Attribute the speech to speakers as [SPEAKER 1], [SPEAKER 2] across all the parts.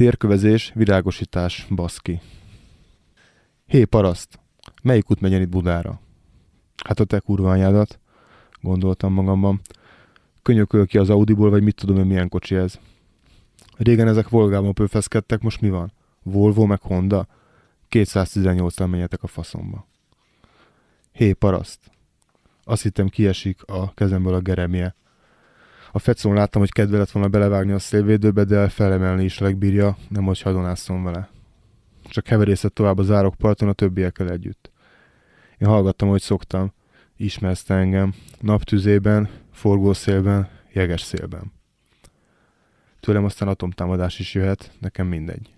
[SPEAKER 1] Térkövezés, virágosítás, baszki. Hé, paraszt! Melyik út megyen itt Budára? Hát a te kurva anyádat, gondoltam magamban. Könyököl ki az Audiból, vagy mit tudom én milyen kocsi ez. Régen ezek Volgában pöfeszkedtek, most mi van? Volvo meg Honda? 218-tal menjetek a faszomba. Hé, paraszt! Azt hittem kiesik a kezemből a geremje. A fecón láttam, hogy kedve lett volna belevágni a szélvédőbe, de felemelni is legbírja, nem hogy hadonászom vele. Csak heverészett tovább az árokparton a többiekkel együtt. Én hallgattam, hogy szoktam. Ismersz engem. Naptüzében, forgószélben, jeges szélben. Tőlem aztán atomtámadás is jöhet, nekem mindegy.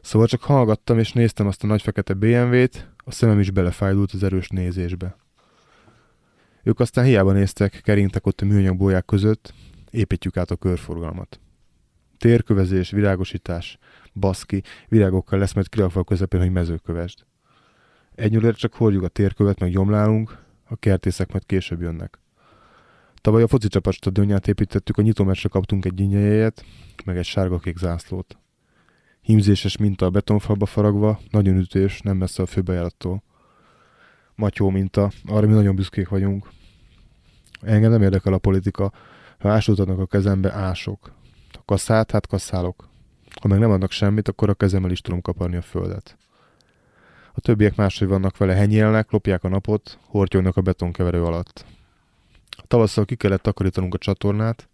[SPEAKER 1] Szóval csak hallgattam és néztem azt a nagy fekete BMW-t, a szemem is belefájdult az erős nézésbe. Ők aztán hiába néztek, keringtek ott a műanyag bolyák között, építjük át a körforgalmat. Térkövezés, virágosítás, baszki, virágokkal lesz majd kirakva a közepén, hogy mezőkövesd. Egyelőre csak hordjuk a térkövet, meg gyomlálunk, a kertészek majd később jönnek. Tavaly a foci csapat stadionját építettük, a nyitómeccsre kaptunk egy ingyejejet, meg egy sárga-kék zászlót. Hímzéses minta a betonfalba faragva, nagyon ütős, nem messze a főbejárattól. Matyó minta, arra mi nagyon büszkék vagyunk. Engem nem érdekel a politika, ha ásót adnak a kezembe, ások. Ha kasszát, hát kasszálok. Ha meg nem adnak semmit, akkor a kezemmel is tudom kaparni a földet. A többiek máshogy vannak vele, henyélnek, lopják a napot, hortyognak a betonkeverő alatt. Tavasszal ki kellett takarítanunk a csatornát,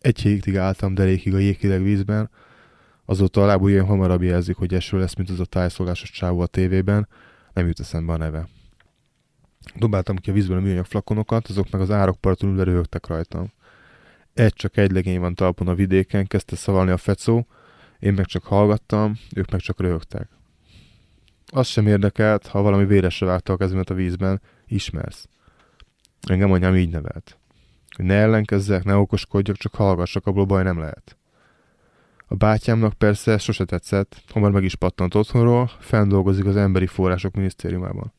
[SPEAKER 1] egy hétig álltam derékig a jéghideg vízben, azóta a lábujjaim hamarabb jelzik, hogy eső lesz, mint az a tájszólásos csávó a tévében, nem jut eszembe a neve. Dobáltam ki a vízből a műanyag flakonokat, azok meg az árokparton ülve röhögtek rajtam. Egy csak egy legény van talpon a vidéken, kezdte szavalni a fecó, én meg csak hallgattam, ők meg csak röhögtek. Az sem érdekelt, ha valami véresre vágta a kezemet a vízben, ismersz. Engem anyám így nevelt. Hogy ne ellenkezzek, ne okoskodjak, csak hallgassak, abból baj nem lehet. A bátyámnak persze sose tetszett, hamar meg is pattant otthonról, fenn az emberi források minisztériumában.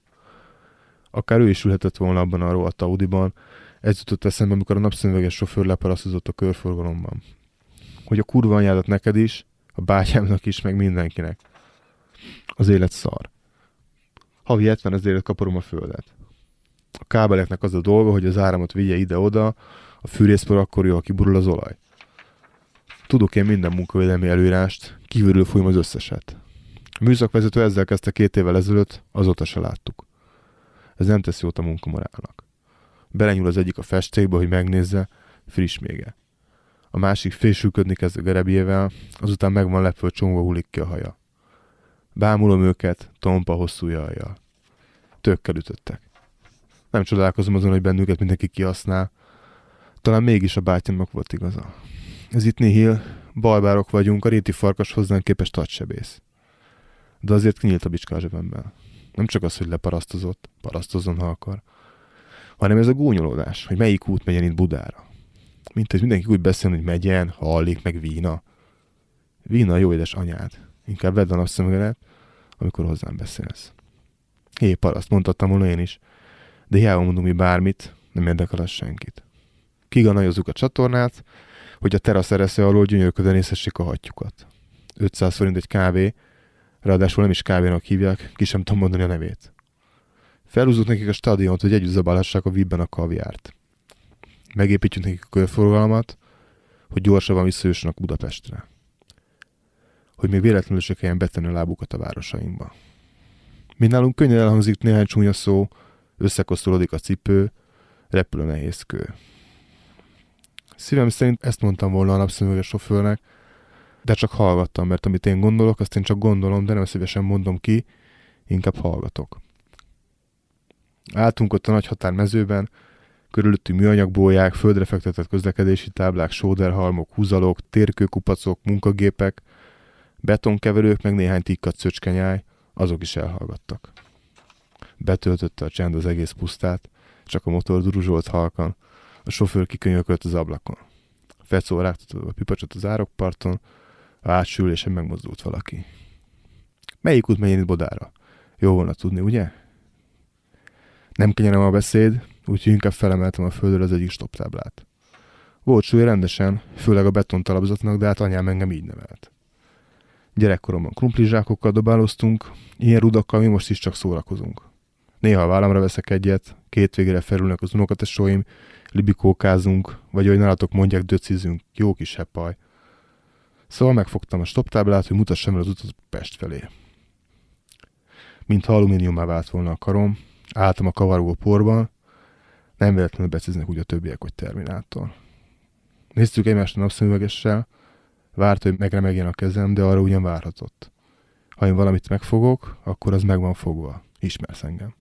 [SPEAKER 1] Akár ő is ülhetett volna abban a rohadt Audiban, ez jutott eszembe, amikor a napszemüveges sofőr leparasztozott a körforgalomban. Hogy a kurva anyádat neked is, a bátyámnak is, meg mindenkinek. Az élet szar. Havi 70 ezért kaparom a földet. A kábeleknek az a dolga, hogy az áramot vigye ide-oda, a fűrészpor akkor jó, ha kiburul az olaj. Tudok én minden munkavédelmi előírást, kívülről fújom az összeset. A műszakvezető ezzel kezdte két évvel ezelőtt, azóta se láttuk. Ez nem tesz jót a munkamorálnak. Belenyúl az egyik a festékbe, hogy megnézze, friss mége. A másik fésülködni kezd a gerebjével, azután meg van lepve, csomóba hullik ki a haja. Bámulom őket, tompa hosszú jajjal. Tökkel ütöttek. Nem csodálkozom azon, hogy bennünket mindenki kihasznál. Talán mégis a bátyámnak volt igaza. Ez itt nihil, balbárok vagyunk, a réti farkas hozzánk képes tatsebész. De azért kinyílt a bicska a zsebemben. Nem csak az, hogy leparasztozott, parasztozzon, ha akar, hanem ez a gúnyolódás, hogy melyik út megyen itt Budára. Mint hogy mindenki úgy beszél, hogy megyen, hallik, meg vína. Vína jó édes anyád. Inkább vedd a napszemüveget, amikor hozzám beszélsz. Hé, paraszt, mondhattam volna én is. De hiába mondunk mi bármit, nem érdekel az senkit. Kiganajozzuk a csatornát, hogy a terasz eresző alól gyönyörködön észessék a hattyukat. 500 forint egy kávé, ráadásul nem is kávénak hívják, ki sem tudom mondani a nevét. Felhúzzuk nekik a stadiont, hogy együtt zabálhassák a vibben a kaviárt. Megépítjük nekik a körforgalmat, hogy gyorsabban visszajussanak Budapestre. Hogy még véletlenül se kelljen betenni a lábukat a városainkba. Mi nálunk könnyen elhangzik néhány csúnya szó, összekosztolódik a cipő, repül a nehéz kő. Szívem szerint ezt mondtam volna a napszemüveges sofőrnek, de csak hallgattam, mert amit én gondolok, azt én csak gondolom, de nem szívesen mondom ki, inkább hallgatok. Álltunk ott a nagy határmezőben, körülöttünk műanyagbóják, földre fektetett közlekedési táblák, sóderhalmok, húzalok, térkőkupacok, munkagépek, betonkeverők, meg néhány tikkat szöcskenyáj, azok is elhallgattak. Betöltötte a csend az egész pusztát, csak a motor duruzsolt halkan, a sofőr kikönyökölt az ablakon. Fecó rágtatott a pipacsot az árokparton, átsülésen megmozdult valaki. Melyik út megy itt Bodára? Jó volna tudni, ugye? Nem kenyerem a beszéd, úgyhogy inkább felemeltem a földről az egyik stoptáblát. Volt súly rendesen, főleg a betontalapzatnak, de hát anyám engem így nevelt. Gyerekkoromban krumplizsákokkal dobáloztunk, ilyen rudakkal mi most is csak szórakozunk. Néha a vállamra veszek egyet, két végére felülnek az unokatesóim, libikókázunk, vagy hogy nálatok mondják, döcizünk, jó kis heppaj. Szóval megfogtam a stoptáblát, hogy mutassam el az utat Pest felé. Mintha alumíniumá vált volna a karom, álltam a kavargó porban, nem véletlenül beciznek úgy a többiek, hogy Terminátor. Néztük egymást a napszemüvegessel, várt, hogy megremegjen a kezem, de arra ugyan várhatott. Ha én valamit megfogok, akkor az meg van fogva. Ismersz engem.